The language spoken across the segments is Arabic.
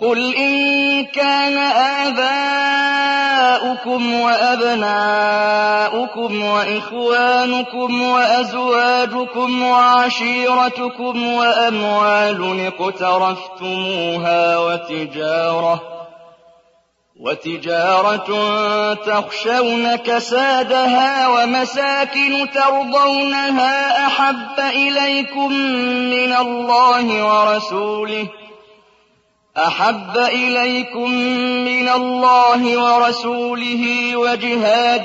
قل إن كان آباؤكم وأبناؤكم وإخوانكم وأزواجكم وعشيرتكم وأموال اقترفتموها وتجارة وتجارة تخشون كسادها ومساكن ترضونها أحب إليكم من الله ورسوله أحب إليكم من الله ورسوله وجهاد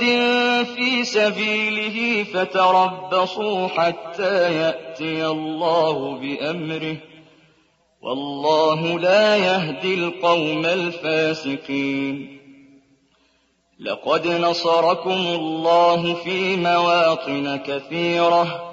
في سبيله فتربصوا حتى يأتي الله بأمره والله لا يهدي القوم الفاسقين. لقد نصركم الله في مواطن كثيرة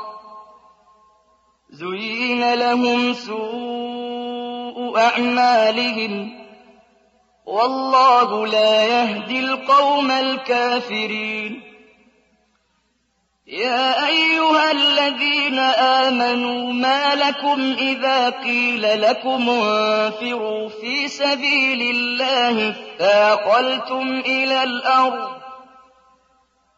زين لهم سوء أعمالهم والله لا يهدي القوم الكافرين يَا أَيُّهَا الَّذِينَ آمَنُوا مَا لَكُمْ إِذَا قِيلَ لَكُمُ انفِرُوا فِي سَبِيلِ اللَّهِ اثَّاقَلْتُمْ إِلَى الْأَرْضِ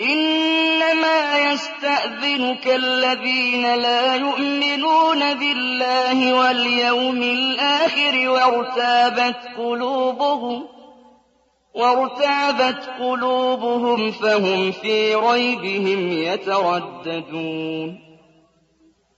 إنما يستأذنك الذين لا يؤمنون بالله واليوم الآخر وارتابت قلوبهم وارتابت قلوبهم فهم في ريبهم يترددون.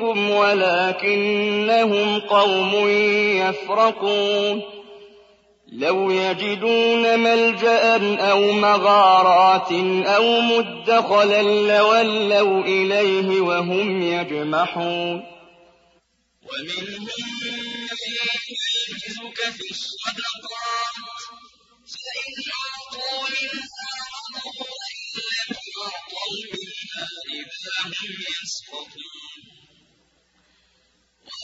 مِّنكُمْ وَلَٰكِنَّهُمْ قَوْمٌ يَفْرَقُونَ. لَوْ يَجِدُونَ مَلْجَأً أَوْ مَغَارَاتٍ أَوْ مُدَّخَلًا لَّوَلَّوْا إِلَيْهِ وَهُمْ يَجْمَحُونَ. وَمِنْهُم مَّن يَلْمِزُكَ فِي الصَّدَقَاتِ. فَإِنْ أُعْطُوا مِنْهَا رَضُوا وَإِن لَّمْ يُعْطَوْا مِنْهَا إِذَا هُمْ يَسْخَطُونَ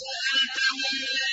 Santa Maria.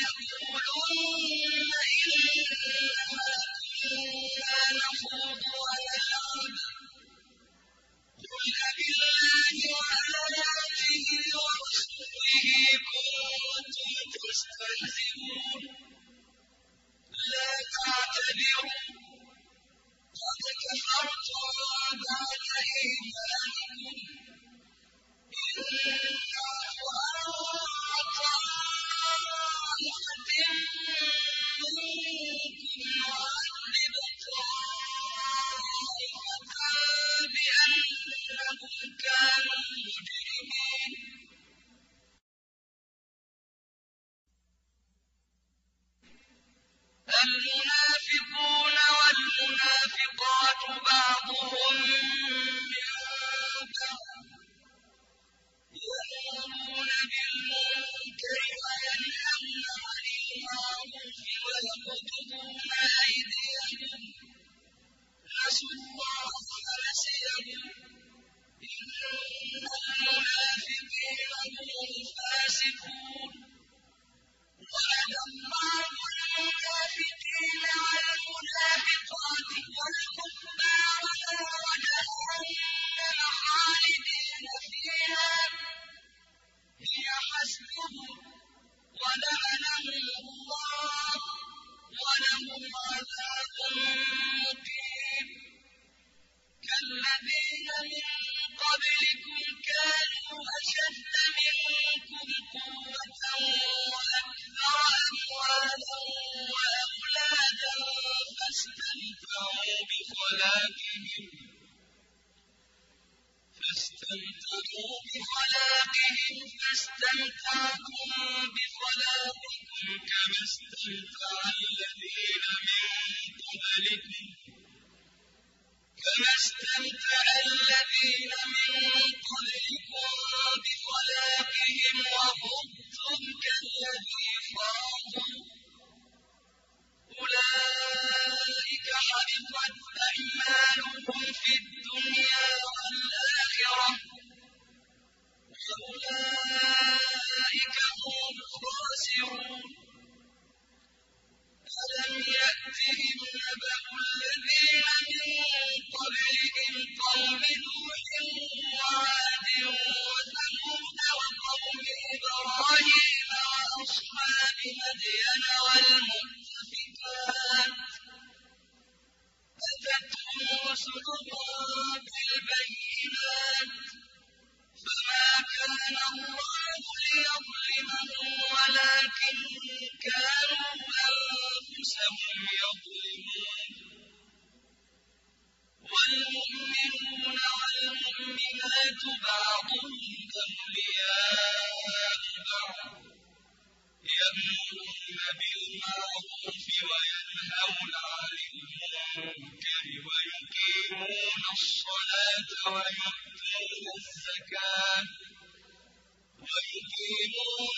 Jesus. بعضهم أولياء بعض يأمرون بالمعروف وينهون عن المنكر ويقيمون الصلاة ويؤتون الزكاة ويقيمون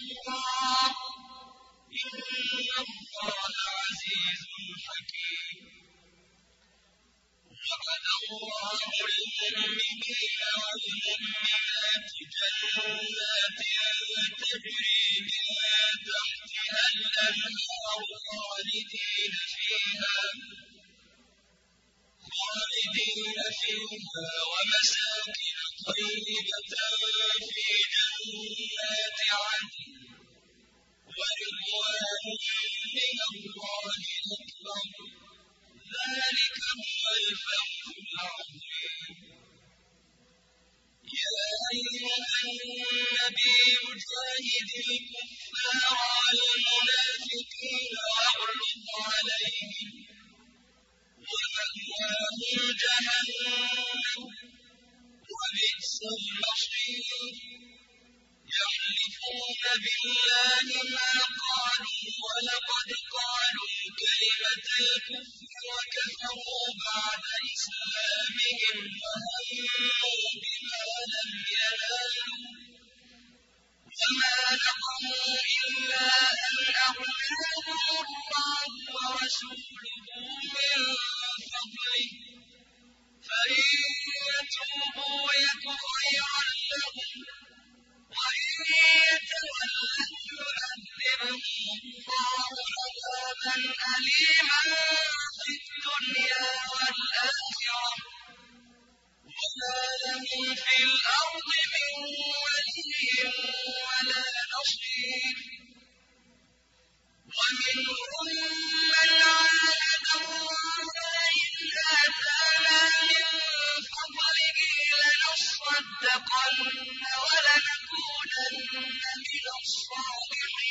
الكفر وكفروا بعد إسلامهم وهموا بما لم ينالوا وما نقموا إلا أن أغناهم الله ورسوله من فضله. فإن يتوبوا يك خيرا لهم وإن يتولوا يعذبهم الله عذابا أليما في الدنيا والآخرة وما لهم في الأرض من ولي ولا نصير ومنهم من عاهد الله لئن آتانا من فضله لنصدقن ولنكونن من الصالحين.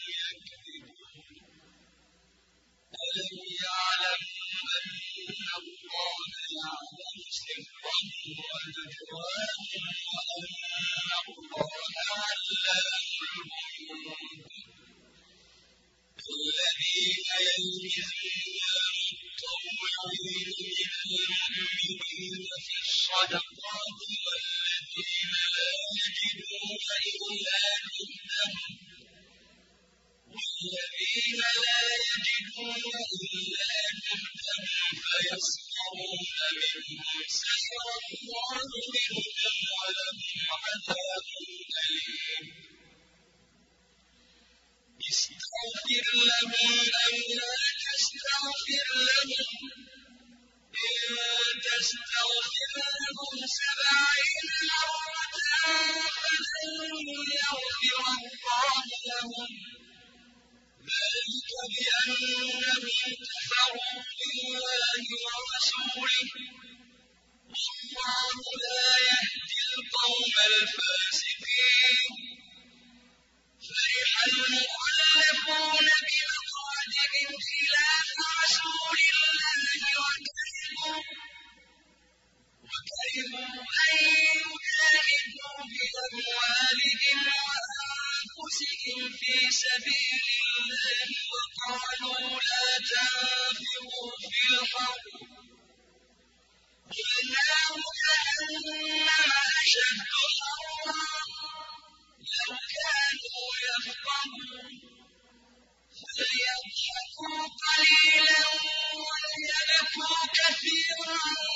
الذين لا يجدون إلا جهدهم والذين منهم سخر الله منهم ولهم عذاب أليم استغفر لهم أم لا تستغفر لهم إن تستغفر لهم سبعين مرة فلن يغفر الله لهم ذلك بأنهم كفروا بالله ورسوله والله لا يهدي القوم الفاسقين فرح المخلفون بمقعدهم خلاف رسول الله وكرهوا أن يجاهدوا بأموالهم وأنفسهم في سبيل الله وقالوا لا تنفروا في الحرب قل نار جهنم أشد حرا لو كانوا يفقهون. فليضحكوا قليلا وليبكوا كثيرا.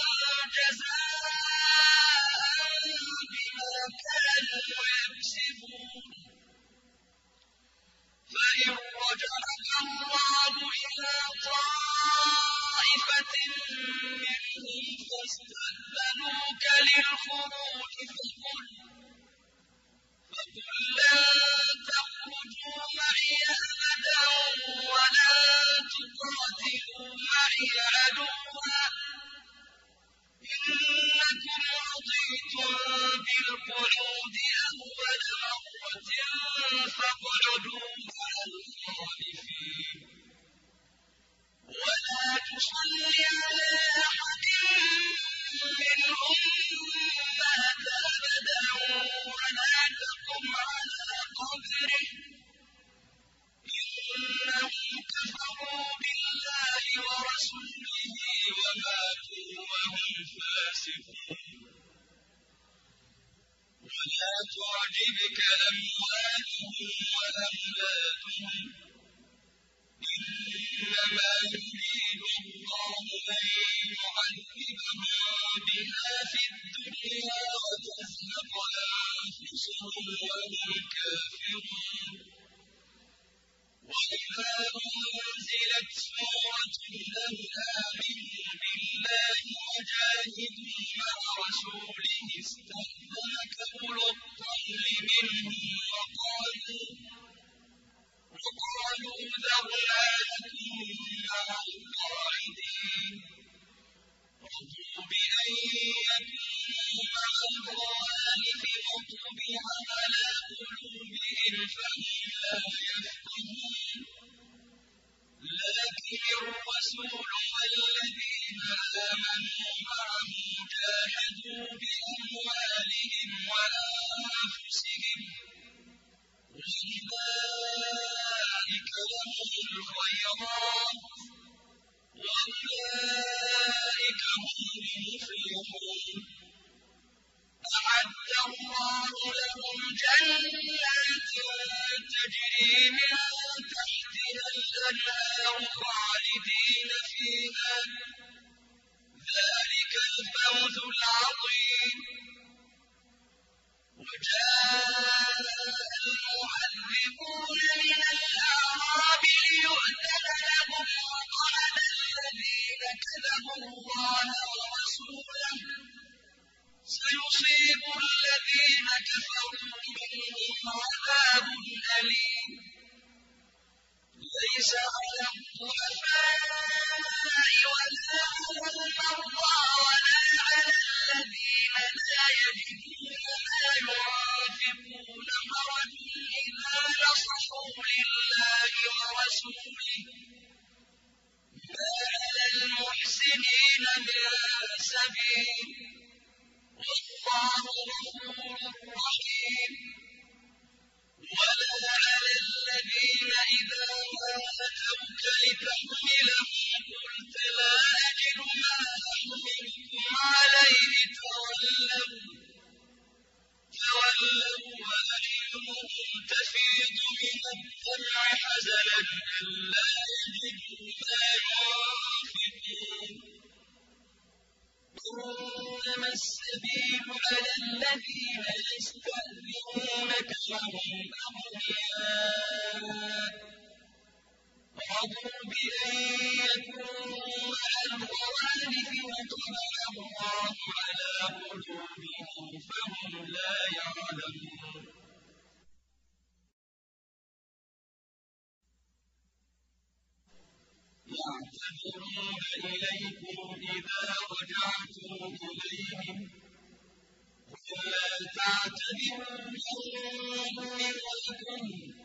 ورسوله ما على المحسنين من سبيل. والله غفور رحيم. ولا على الذين إذا ما أتوك لتحملهم قلت لا أجد ما أحملكم عليه تولوا. تولوا وأعينهم تفيض من الدمع حزنا ألا يجدوا ما ينفقون. إنما السبيل على الذين يستأذنونك وهم أغنياء. رضوا بأن يكونوا مع الخوالف وطبع الله على قلوبهم فهم لا يعلمون. يعتذرون إليكم إذا رجعتم إليهم. قل لا تعتذروا لن لكم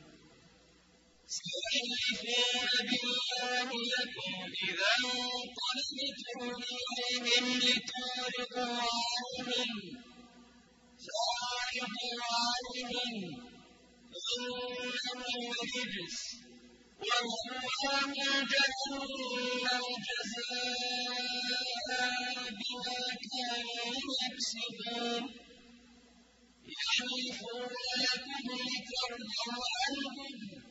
سيحلفون بالله لكم إذا انقلبتم إليهم لتعرضوا عنهم فأعرضوا عنهم إنهم رجس ومأواهم جهنم جزاء بما كانوا يكسبون يحلفون لكم لترضوا عنهم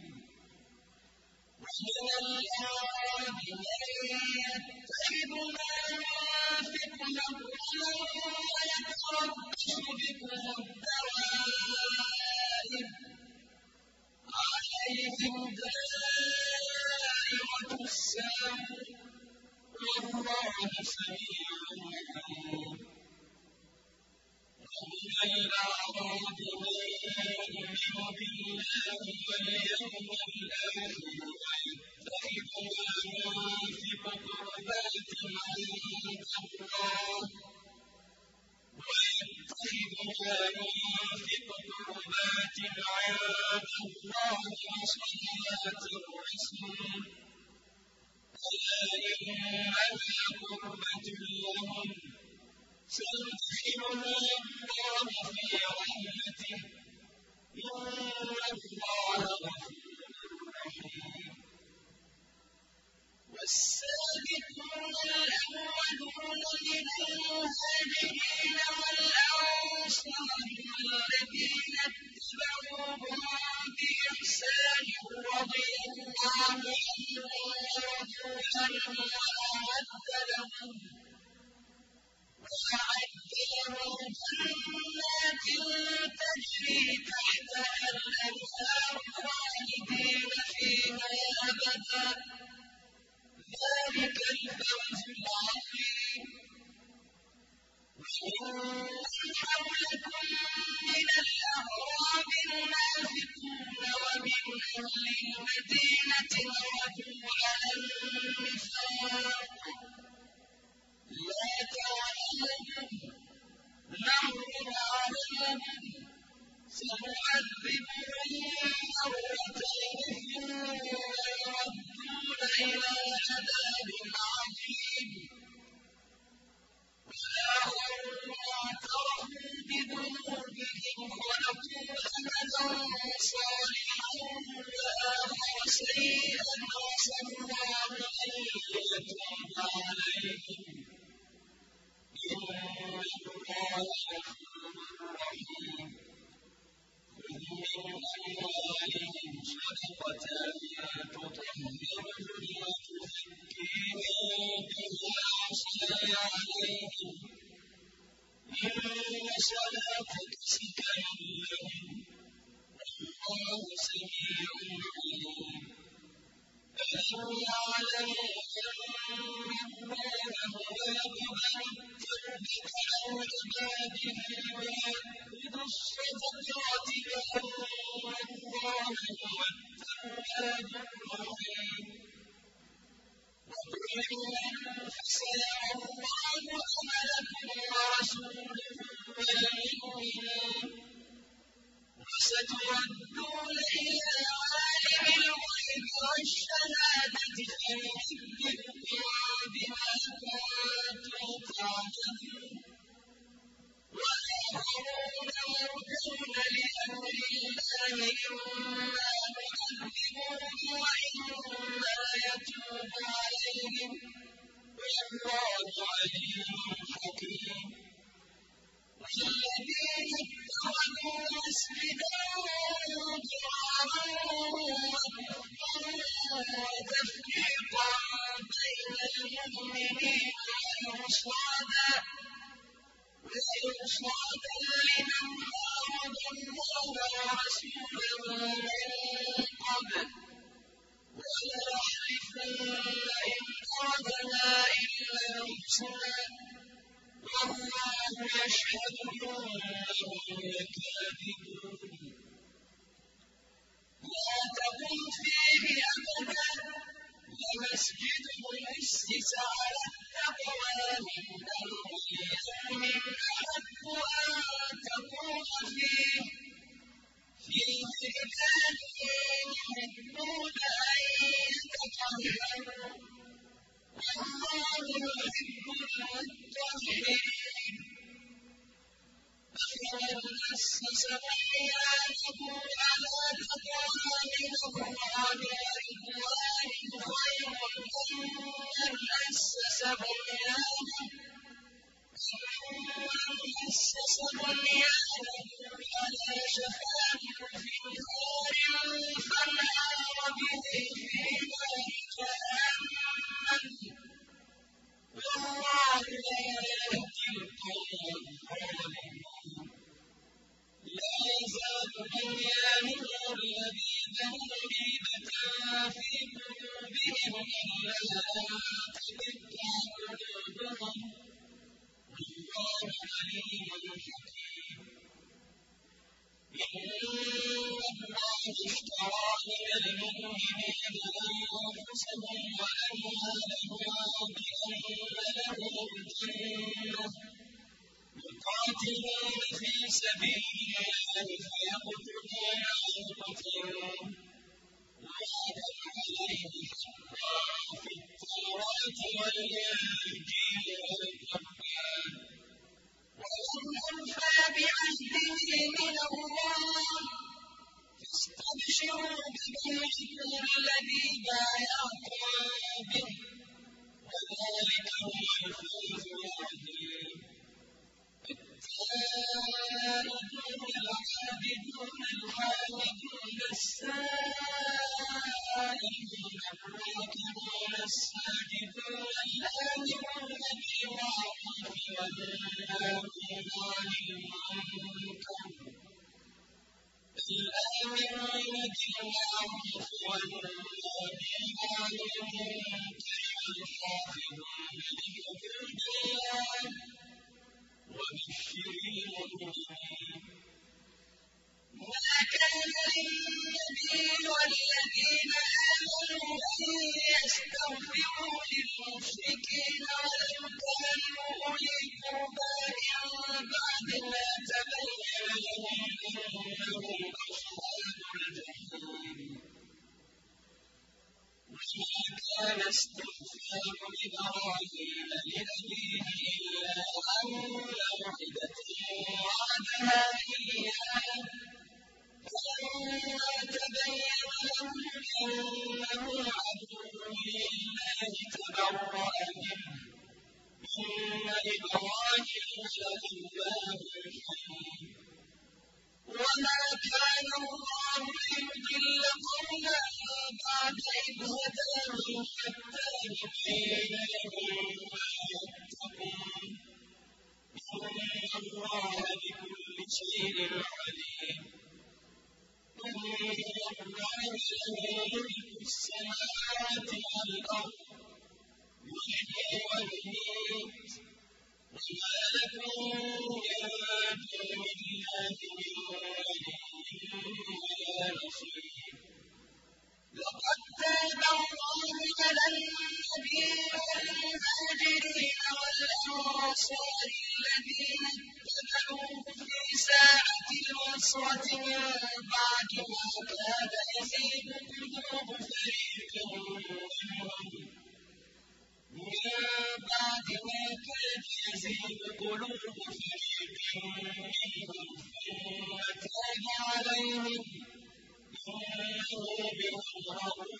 ومن الأعراب من يتخذ ما ينفق مغرما ويتربص بكم الدوائر عليهم دائرة السوء والله سميع عليم ومن الأعراب من يؤمن بالله واليوم الآخر خلقوا عملا صالحا وآخر سيئا عسى وكفرا وتفريقا بين المؤمنين وإرصادا لمن حارب الله ورسوله من قبل وليحلفن إن أردنا إلا الحسنى والله يشهد إنهم لكاذبون لا تقم فيه أبدا. لمسجد أسس على التقوى من أول يوم أحق أن تقوم فيه. فيه رجال يحبون أن يتطهروا. والله يحب المطهرين. أفمن أسس بنيانه على تقوى من الله خير من أسس بنيانه أمن أسس بنيانه على شفا به في نار جهنم لا يهدي يزال بنيانهم الذي بنوا ريبة في قلوبهم إلا أن تقطع قلوبهم والله عليم حكيم إن الله اشترى من المؤمنين أنفسهم وأموالهم بأن لهم الجنة يقاتلون في سبيل الله فيقتلون ويقتلون وعدا عليه في التوراة والإنجيل والقرآن ومن بعهده من الله فاستبشروا ببيعكم الذي بايعتم به وذلك هو الفوز العظيم التائبون العابدون الحامدون السائلون الراكعون الساجدون الآمرون بالمعروف والناهون عن المنكر الآمرون بالمعروف والناهون عن المنكر والحافظون لحدود الله وبشر المؤمنين ما كان للنبي والذين آمنوا أن يستغفروا للمشركين ولو كانوا أولي قربى que o homem abençoado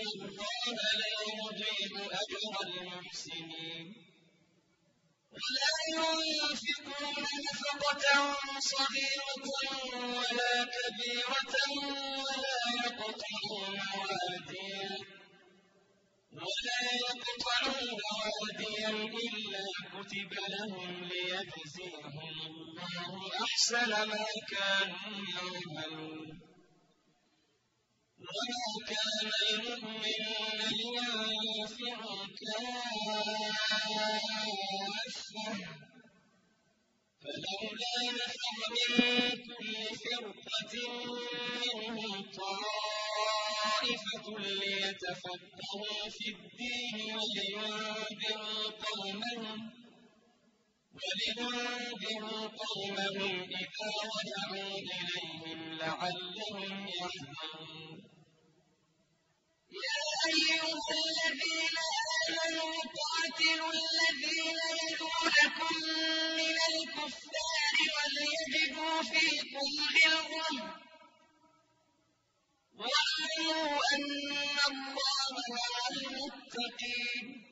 الله لا يضيع أجر المحسنين. ولا ينفقون نفقة صغيرة ولا كبيرة ولا يقطعون واديا. ولا يقطعون واديا إلا كتب لهم ليجزيهم الله أحسن ما كانوا يعملون. وما كان لمؤمن لينفر كافة فلولا نفر من كل فرقة منهم طائفة ليتفقهوا في الدين ولينذروا قومهم إذا رجعوا إليهم لعلهم يحذرون يا أيها الذين آمنوا قاتلوا الذين يلونكم من الكفار وليجدوا فيكم غلظة واعلموا أن الله مع المتقين.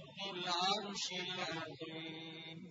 العرش العظيم.